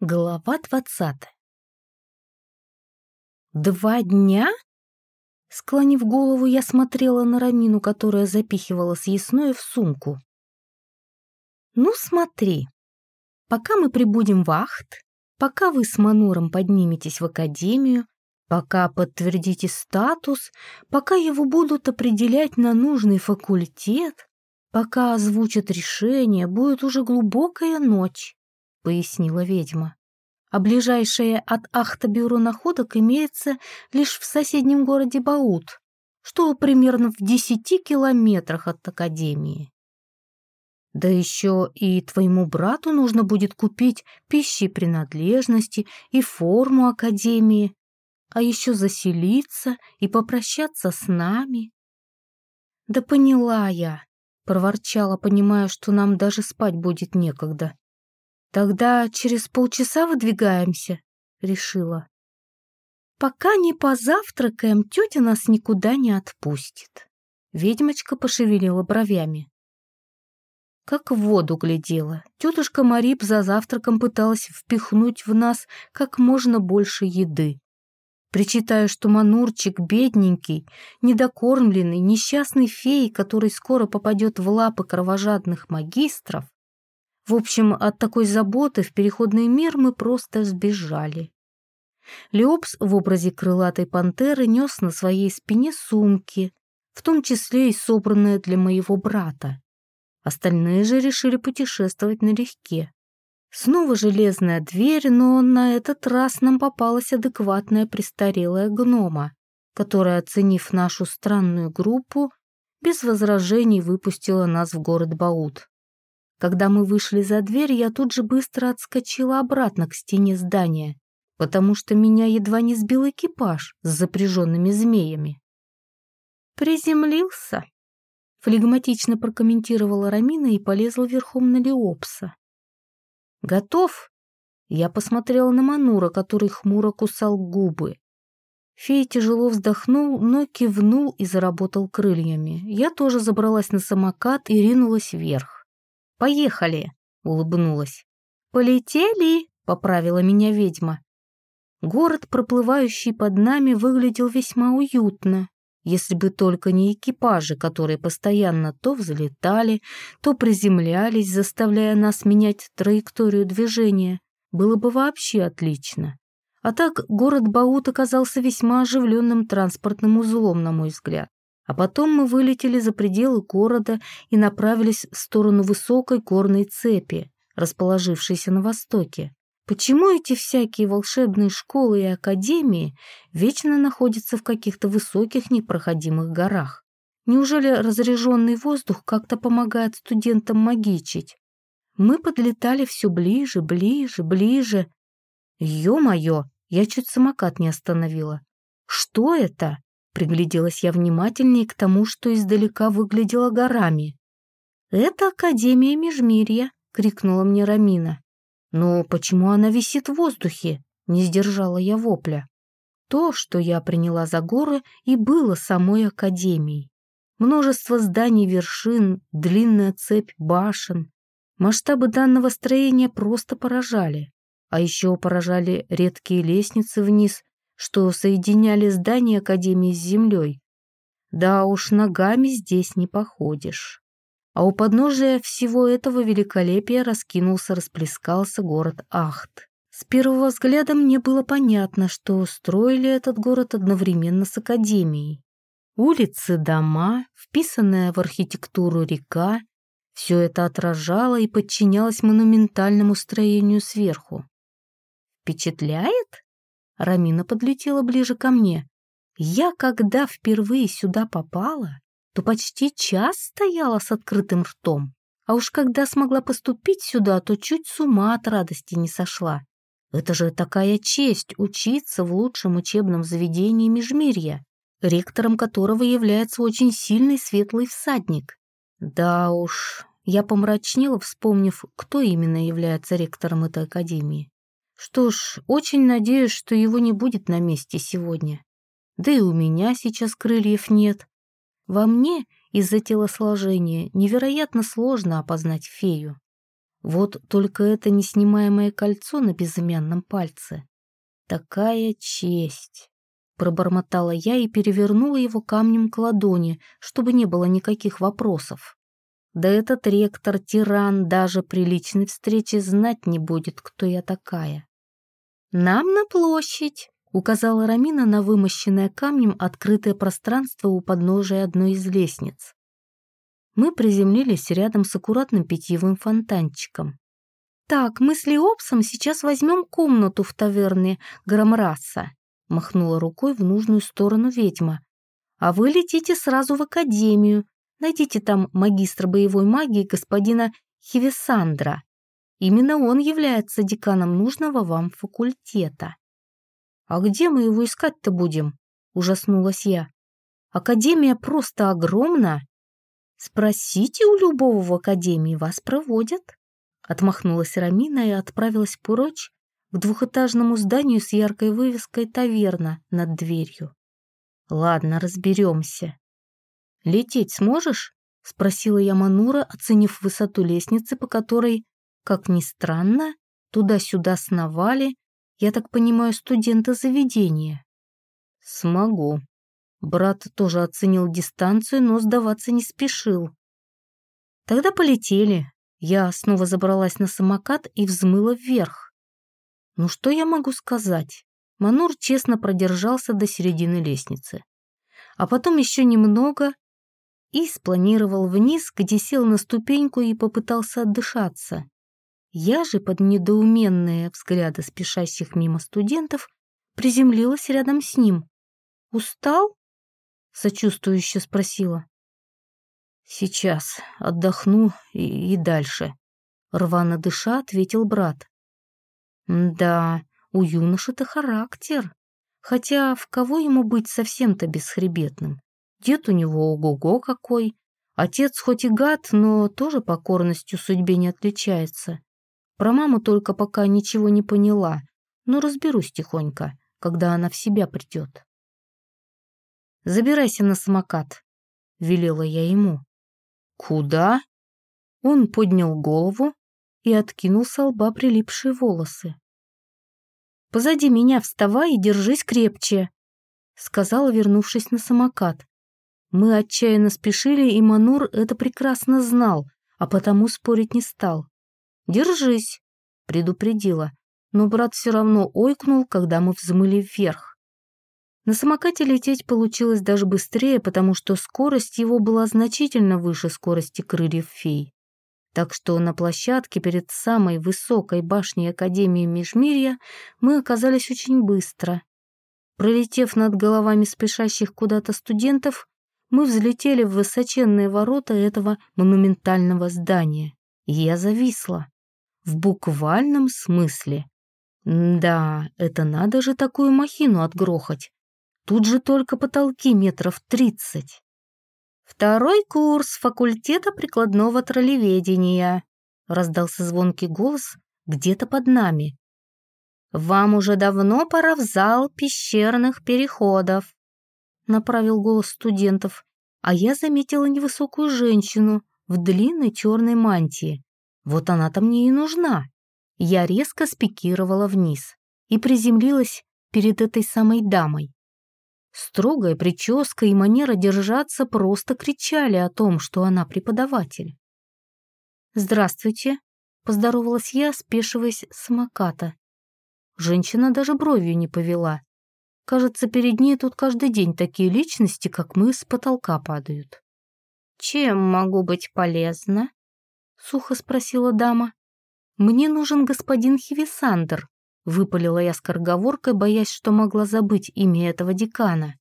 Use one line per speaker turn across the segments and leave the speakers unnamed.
Глава двадцатая. «Два дня?» Склонив голову, я смотрела на Рамину, которая запихивала съестное в сумку. «Ну, смотри, пока мы прибудем в Ахт, пока вы с Мануром подниметесь в академию, пока подтвердите статус, пока его будут определять на нужный факультет, пока озвучат решение, будет уже глубокая ночь. — пояснила ведьма. «А ближайшее от Ахта бюро находок имеется лишь в соседнем городе Баут, что примерно в десяти километрах от Академии. Да еще и твоему брату нужно будет купить пищи принадлежности и форму Академии, а еще заселиться и попрощаться с нами». «Да поняла я», — проворчала, понимая, что нам даже спать будет некогда. «Тогда через полчаса выдвигаемся», — решила. «Пока не позавтракаем, тетя нас никуда не отпустит». Ведьмочка пошевелила бровями. Как в воду глядела. Тетушка Марип за завтраком пыталась впихнуть в нас как можно больше еды. Причитая, что Манурчик бедненький, недокормленный, несчастный фей, который скоро попадет в лапы кровожадных магистров, в общем, от такой заботы в переходный мир мы просто сбежали. Леопс в образе крылатой пантеры нес на своей спине сумки, в том числе и собранные для моего брата. Остальные же решили путешествовать налегке. Снова железная дверь, но на этот раз нам попалась адекватная престарелая гнома, которая, оценив нашу странную группу, без возражений выпустила нас в город Баут. Когда мы вышли за дверь, я тут же быстро отскочила обратно к стене здания, потому что меня едва не сбил экипаж с запряженными змеями. «Приземлился», — флегматично прокомментировала Рамина и полезла верхом на Леопса. «Готов?» Я посмотрела на Манура, который хмуро кусал губы. Фей тяжело вздохнул, но кивнул и заработал крыльями. Я тоже забралась на самокат и ринулась вверх. «Поехали!» — улыбнулась. «Полетели!» — поправила меня ведьма. Город, проплывающий под нами, выглядел весьма уютно, если бы только не экипажи, которые постоянно то взлетали, то приземлялись, заставляя нас менять траекторию движения. Было бы вообще отлично. А так город Баут оказался весьма оживленным транспортным узлом, на мой взгляд. А потом мы вылетели за пределы города и направились в сторону высокой горной цепи, расположившейся на востоке. Почему эти всякие волшебные школы и академии вечно находятся в каких-то высоких непроходимых горах? Неужели разряженный воздух как-то помогает студентам магичить? Мы подлетали все ближе, ближе, ближе. Ё-моё, я чуть самокат не остановила. Что это? Пригляделась я внимательнее к тому, что издалека выглядело горами. «Это Академия Межмирья», — крикнула мне Рамина. «Но почему она висит в воздухе?» — не сдержала я вопля. То, что я приняла за горы, и было самой Академией. Множество зданий вершин, длинная цепь башен. Масштабы данного строения просто поражали. А еще поражали редкие лестницы вниз что соединяли здание Академии с землей. Да уж, ногами здесь не походишь. А у подножия всего этого великолепия раскинулся, расплескался город Ахт. С первого взгляда мне было понятно, что строили этот город одновременно с Академией. Улицы, дома, вписанная в архитектуру река — все это отражало и подчинялось монументальному строению сверху. «Впечатляет?» Рамина подлетела ближе ко мне. Я, когда впервые сюда попала, то почти час стояла с открытым ртом. А уж когда смогла поступить сюда, то чуть с ума от радости не сошла. Это же такая честь учиться в лучшем учебном заведении Межмирья, ректором которого является очень сильный светлый всадник. Да уж, я помрачнела, вспомнив, кто именно является ректором этой академии. Что ж, очень надеюсь, что его не будет на месте сегодня. Да и у меня сейчас крыльев нет. Во мне из-за телосложения невероятно сложно опознать фею. Вот только это неснимаемое кольцо на безымянном пальце. Такая честь! Пробормотала я и перевернула его камнем к ладони, чтобы не было никаких вопросов. Да этот ректор, тиран, даже при личной встрече знать не будет, кто я такая. «Нам на площадь!» — указала Рамина на вымощенное камнем открытое пространство у подножия одной из лестниц. Мы приземлились рядом с аккуратным питьевым фонтанчиком. «Так, мы с Леопсом сейчас возьмем комнату в таверне Громраса», — махнула рукой в нужную сторону ведьма. «А вы летите сразу в академию. Найдите там магистра боевой магии господина Хивесандра. Именно он является деканом нужного вам факультета». «А где мы его искать-то будем?» — ужаснулась я. «Академия просто огромна. Спросите у любого в академии, вас проводят». Отмахнулась Рамина и отправилась прочь к двухэтажному зданию с яркой вывеской «Таверна» над дверью. «Ладно, разберемся». «Лететь сможешь?» — спросила я Манура, оценив высоту лестницы, по которой, как ни странно, туда-сюда сновали я так понимаю, студента заведения. Смогу. Брат тоже оценил дистанцию, но сдаваться не спешил. Тогда полетели. Я снова забралась на самокат и взмыла вверх. Ну что я могу сказать? Манур честно продержался до середины лестницы. А потом еще немного и спланировал вниз, где сел на ступеньку и попытался отдышаться. Я же под недоуменные взгляды спешащих мимо студентов приземлилась рядом с ним. «Устал?» — сочувствующе спросила. «Сейчас отдохну и, и дальше», — рвано дыша ответил брат. «Да, у юноши-то характер. Хотя в кого ему быть совсем-то бесхребетным? Дед у него ого-го какой. Отец хоть и гад, но тоже покорностью судьбе не отличается. Про маму только пока ничего не поняла, но разберусь тихонько, когда она в себя придет. «Забирайся на самокат», — велела я ему. «Куда?» Он поднял голову и откинул с лба прилипшие волосы. «Позади меня вставай и держись крепче», — сказала, вернувшись на самокат. Мы отчаянно спешили, и Манур это прекрасно знал, а потому спорить не стал. «Держись», — предупредила, но брат все равно ойкнул, когда мы взмыли вверх. На самокате лететь получилось даже быстрее, потому что скорость его была значительно выше скорости крыльев фей. Так что на площадке перед самой высокой башней Академии Межмирья мы оказались очень быстро. Пролетев над головами спешащих куда-то студентов, мы взлетели в высоченные ворота этого монументального здания. И я зависла. В буквальном смысле. Да, это надо же такую махину отгрохать. Тут же только потолки метров тридцать. Второй курс факультета прикладного троллеведения. Раздался звонкий голос где-то под нами. Вам уже давно пора в зал пещерных переходов. Направил голос студентов, а я заметила невысокую женщину в длинной черной мантии. Вот она-то мне и нужна. Я резко спикировала вниз и приземлилась перед этой самой дамой. Строгая прическа и манера держаться просто кричали о том, что она преподаватель. «Здравствуйте», — поздоровалась я, спешиваясь с самоката. Женщина даже бровью не повела. Кажется, перед ней тут каждый день такие личности, как мы, с потолка падают. «Чем могу быть полезна?» — сухо спросила дама. «Мне нужен господин Хивисандр», — выпалила я скороговоркой, боясь, что могла забыть имя этого декана.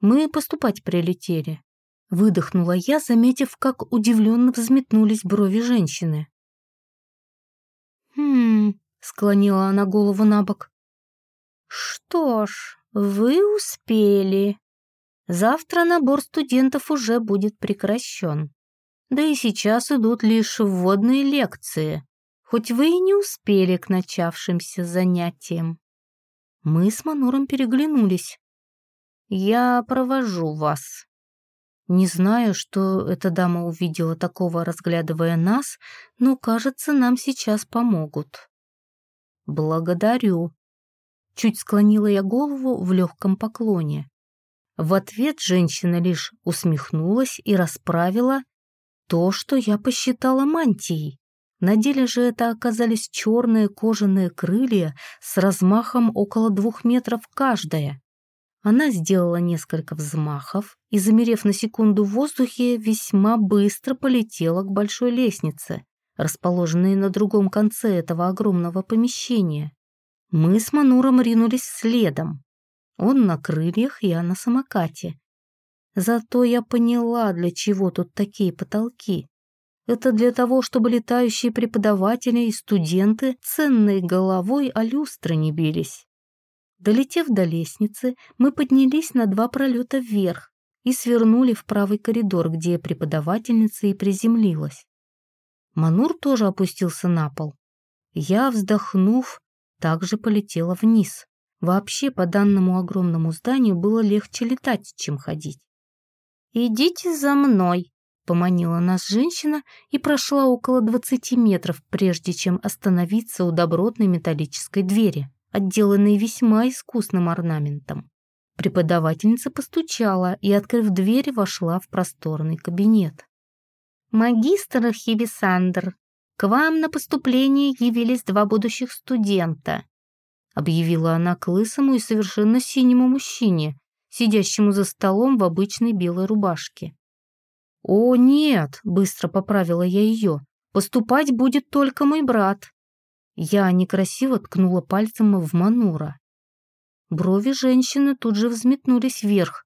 «Мы поступать прилетели», — выдохнула я, заметив, как удивленно взметнулись брови женщины. «Хм...» — склонила она голову на бок. «Что ж, вы успели. Завтра набор студентов уже будет прекращен. Да и сейчас идут лишь вводные лекции, хоть вы и не успели к начавшимся занятиям. Мы с Мануром переглянулись. «Я провожу вас». Не знаю, что эта дама увидела такого, разглядывая нас, но, кажется, нам сейчас помогут. Благодарю. Чуть склонила я голову в легком поклоне. В ответ женщина лишь усмехнулась и расправила то, что я посчитала мантией. На деле же это оказались черные кожаные крылья с размахом около двух метров каждая. Она сделала несколько взмахов и, замерев на секунду в воздухе, весьма быстро полетела к большой лестнице, расположенной на другом конце этого огромного помещения. Мы с Мануром ринулись следом. Он на крыльях, я на самокате. Зато я поняла, для чего тут такие потолки. Это для того, чтобы летающие преподаватели и студенты ценной головой о люстры не бились. Долетев до лестницы, мы поднялись на два пролета вверх и свернули в правый коридор, где преподавательница и приземлилась. Манур тоже опустился на пол. Я, вздохнув, также полетела вниз. Вообще, по данному огромному зданию было легче летать, чем ходить. «Идите за мной», — поманила нас женщина и прошла около двадцати метров, прежде чем остановиться у добротной металлической двери отделанный весьма искусным орнаментом. Преподавательница постучала и, открыв дверь, вошла в просторный кабинет. «Магистр Архивисандр, к вам на поступление явились два будущих студента», объявила она к лысому и совершенно синему мужчине, сидящему за столом в обычной белой рубашке. «О, нет!» — быстро поправила я ее. «Поступать будет только мой брат». Я некрасиво ткнула пальцем в Манура. Брови женщины тут же взметнулись вверх.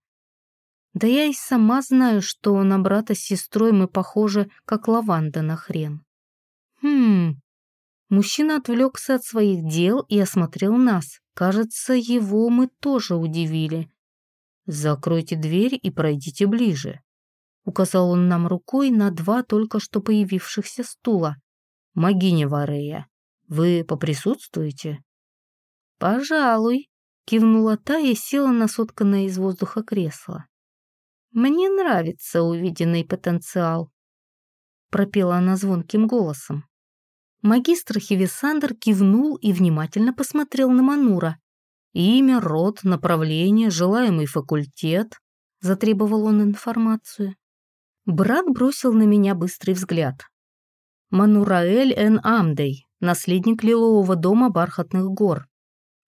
Да я и сама знаю, что на брата с сестрой мы похожи, как лаванда на хрен. Хм... Мужчина отвлекся от своих дел и осмотрел нас. Кажется, его мы тоже удивили. «Закройте дверь и пройдите ближе», — указал он нам рукой на два только что появившихся стула. «Магиня Варея, вы поприсутствуете?» «Пожалуй», — кивнула та и села на сотканное из воздуха кресло. «Мне нравится увиденный потенциал», — пропела она звонким голосом. Магистр Хивисандр кивнул и внимательно посмотрел на Манура. «Имя, род, направление, желаемый факультет», — затребовал он информацию. Брат бросил на меня быстрый взгляд. «Манураэль Эн Амдей, наследник Лилового дома Бархатных гор.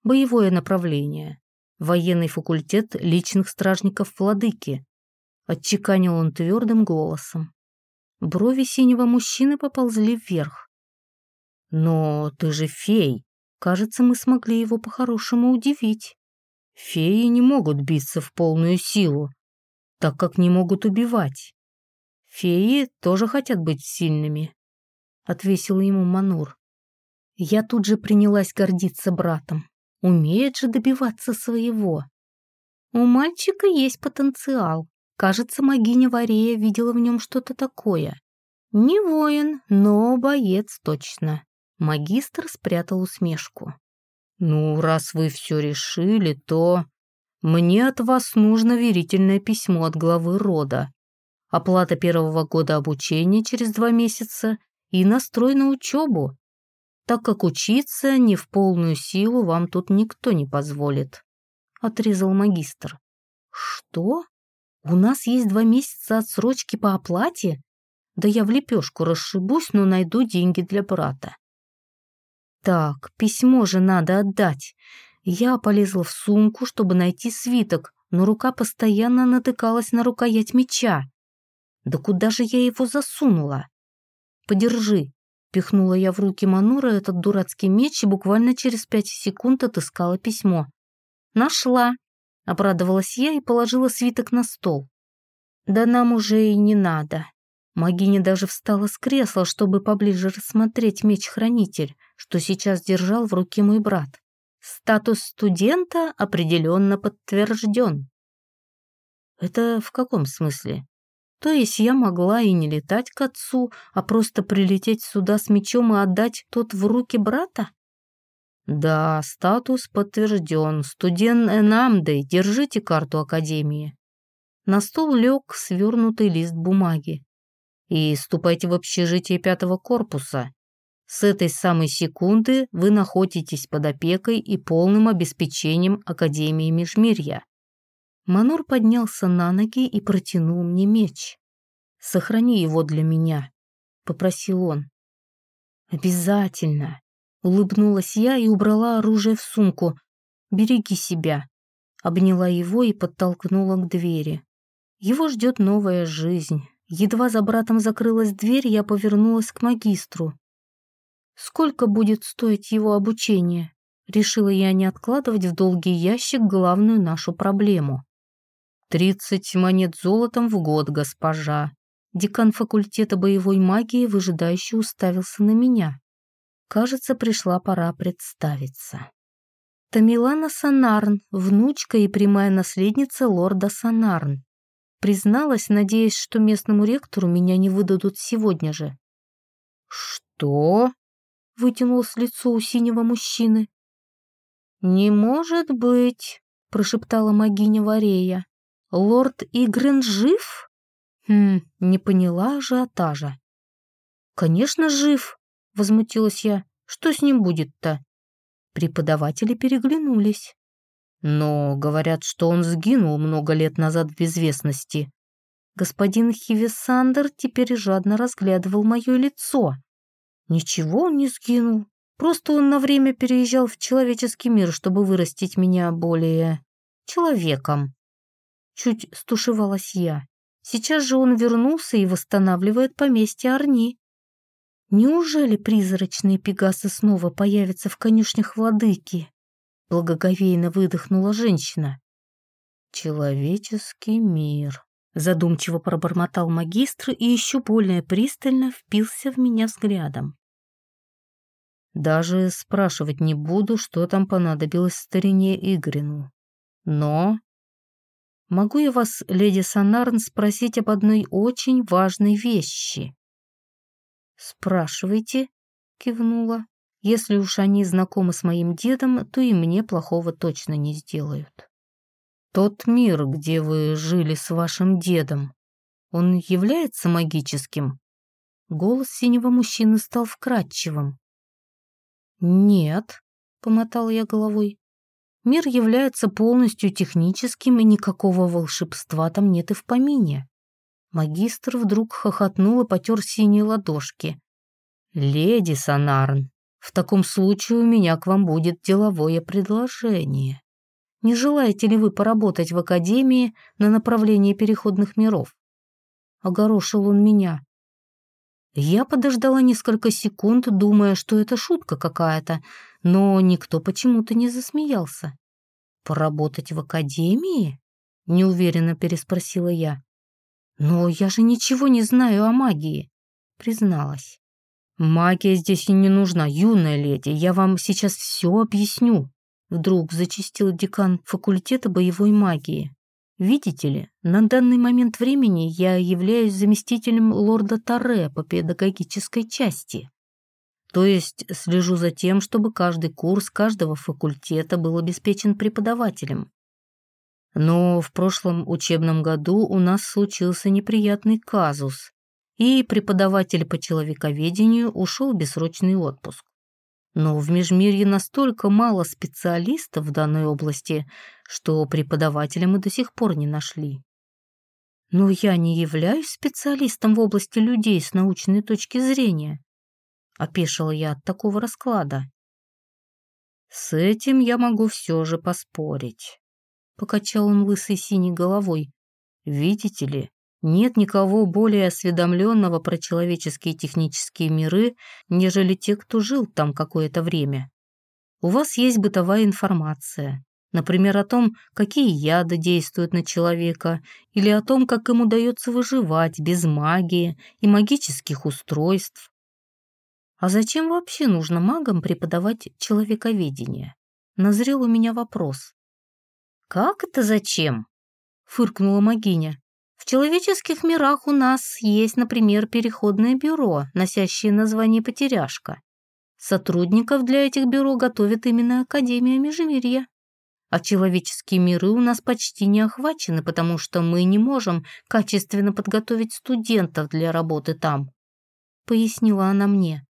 Боевое направление. Военный факультет личных стражников владыки. Отчеканил он твердым голосом. Брови синего мужчины поползли вверх. «Но ты же фей. Кажется, мы смогли его по-хорошему удивить. Феи не могут биться в полную силу, так как не могут убивать. Феи тоже хотят быть сильными», — отвесил ему Манур. Я тут же принялась гордиться братом. Умеет же добиваться своего. У мальчика есть потенциал. Кажется, магиня Варея видела в нем что-то такое. Не воин, но боец точно. Магистр спрятал усмешку. «Ну, раз вы все решили, то... Мне от вас нужно верительное письмо от главы рода. Оплата первого года обучения через два месяца и настрой на учебу так как учиться не в полную силу вам тут никто не позволит», — отрезал магистр. «Что? У нас есть два месяца отсрочки по оплате? Да я в лепешку расшибусь, но найду деньги для брата». «Так, письмо же надо отдать». Я полезла в сумку, чтобы найти свиток, но рука постоянно натыкалась на рукоять меча. Да куда же я его засунула? Подержи, Пихнула я в руки Манура этот дурацкий меч и буквально через пять секунд отыскала письмо. «Нашла!» — обрадовалась я и положила свиток на стол. «Да нам уже и не надо». Магиня даже встала с кресла, чтобы поближе рассмотреть меч-хранитель, что сейчас держал в руке мой брат. Статус студента определенно подтвержден. «Это в каком смысле?» То есть я могла и не летать к отцу, а просто прилететь сюда с мечом и отдать тот в руки брата? Да, статус подтвержден. Студент Энамдей, держите карту Академии. На стол лег свернутый лист бумаги. «И ступайте в общежитие пятого корпуса. С этой самой секунды вы находитесь под опекой и полным обеспечением Академии Межмирья». Манур поднялся на ноги и протянул мне меч. «Сохрани его для меня», — попросил он. «Обязательно», — улыбнулась я и убрала оружие в сумку. «Береги себя», — обняла его и подтолкнула к двери. Его ждет новая жизнь. Едва за братом закрылась дверь, я повернулась к магистру. Сколько будет стоить его обучение? Решила я не откладывать в долгий ящик главную нашу проблему. «Тридцать монет золотом в год, госпожа». Декан факультета боевой магии выжидающе уставился на меня. Кажется, пришла пора представиться. Тамилана Санарн, внучка и прямая наследница лорда Санарн. Призналась, надеясь, что местному ректору меня не выдадут сегодня же. «Что?» — вытянулось лицо у синего мужчины. «Не может быть!» — прошептала магиня Варея. «Лорд Игрен жив?» «Хм, не поняла ажиотажа». «Конечно, жив!» — возмутилась я. «Что с ним будет-то?» Преподаватели переглянулись. Но говорят, что он сгинул много лет назад в безвестности. Господин Хивисандер теперь жадно разглядывал мое лицо. Ничего он не сгинул. Просто он на время переезжал в человеческий мир, чтобы вырастить меня более... человеком. Чуть стушевалась я. Сейчас же он вернулся и восстанавливает поместье Арни. Неужели призрачные пегасы снова появятся в конюшнях владыки? Благоговейно выдохнула женщина. «Человеческий мир», — задумчиво пробормотал магистр и еще более пристально впился в меня взглядом. Даже спрашивать не буду, что там понадобилось старине Игрину. Но... Могу я вас, леди Санарн, спросить об одной очень важной вещи? «Спрашивайте», — кивнула. Если уж они знакомы с моим дедом, то и мне плохого точно не сделают. Тот мир, где вы жили с вашим дедом, он является магическим? Голос синего мужчины стал вкрадчивым. «Нет», — помотал я головой. «Мир является полностью техническим, и никакого волшебства там нет и в помине». Магистр вдруг хохотнул и потер синие ладошки. «Леди Санарн, в таком случае у меня к вам будет деловое предложение. Не желаете ли вы поработать в академии на направлении переходных миров? Огорошил он меня. Я подождала несколько секунд, думая, что это шутка какая-то, но никто почему-то не засмеялся. «Поработать в академии?» — неуверенно переспросила я. «Но я же ничего не знаю о магии», — призналась. «Магия здесь и не нужна, юная леди, я вам сейчас все объясню», вдруг зачистил декан факультета боевой магии. «Видите ли, на данный момент времени я являюсь заместителем лорда Таре по педагогической части. То есть слежу за тем, чтобы каждый курс каждого факультета был обеспечен преподавателем. Но в прошлом учебном году у нас случился неприятный казус, и преподаватель по человековедению ушел в бессрочный отпуск. Но в Межмирье настолько мало специалистов в данной области, что преподавателя мы до сих пор не нашли. Но я не являюсь специалистом в области людей с научной точки зрения. Опешила я от такого расклада. С этим я могу все же поспорить. Покачал он лысой синей головой. Видите ли, нет никого более осведомленного про человеческие технические миры, нежели те, кто жил там какое-то время. У вас есть бытовая информация, например, о том, какие яды действуют на человека, или о том, как им удается выживать без магии и магических устройств. А зачем вообще нужно магам преподавать человековедение? Назрел у меня вопрос. «Как это зачем?» — фыркнула магиня. Человеческих мирах у нас есть, например, переходное бюро, носящее название «Потеряшка». Сотрудников для этих бюро готовит именно Академия Межмирья. а человеческие миры у нас почти не охвачены, потому что мы не можем качественно подготовить студентов для работы там», — пояснила она мне.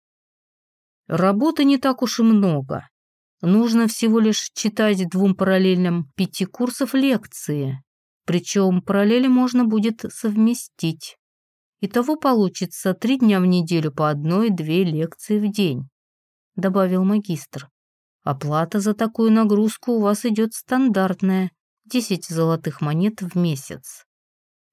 «Работы не так уж и много. Нужно всего лишь читать двум параллельным пяти курсов лекции, причем параллели можно будет совместить. Итого получится три дня в неделю по одной-две лекции в день», — добавил магистр. Оплата за такую нагрузку у вас идет стандартная – 10 золотых монет в месяц.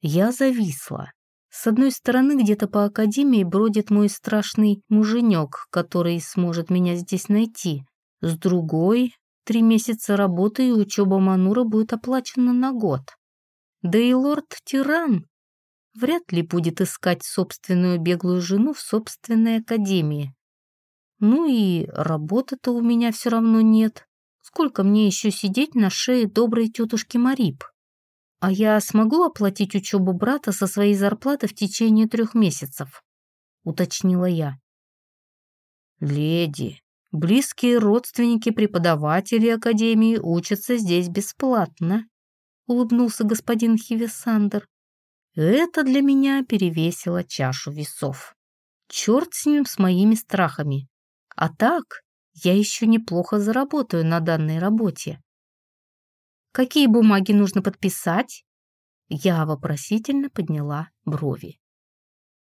Я зависла. С одной стороны, где-то по академии бродит мой страшный муженек, который сможет меня здесь найти. С другой, три месяца работы и учеба Манура будет оплачена на год. Да и лорд-тиран вряд ли будет искать собственную беглую жену в собственной академии. Ну и работы-то у меня все равно нет. Сколько мне еще сидеть на шее доброй тетушки Марип? А я смогу оплатить учебу брата со своей зарплаты в течение трех месяцев? Уточнила я. Леди, близкие родственники преподавателей Академии учатся здесь бесплатно, улыбнулся господин Хивесандер. Это для меня перевесило чашу весов. Черт с ним, с моими страхами. А так, я еще неплохо заработаю на данной работе. Какие бумаги нужно подписать? Я вопросительно подняла брови.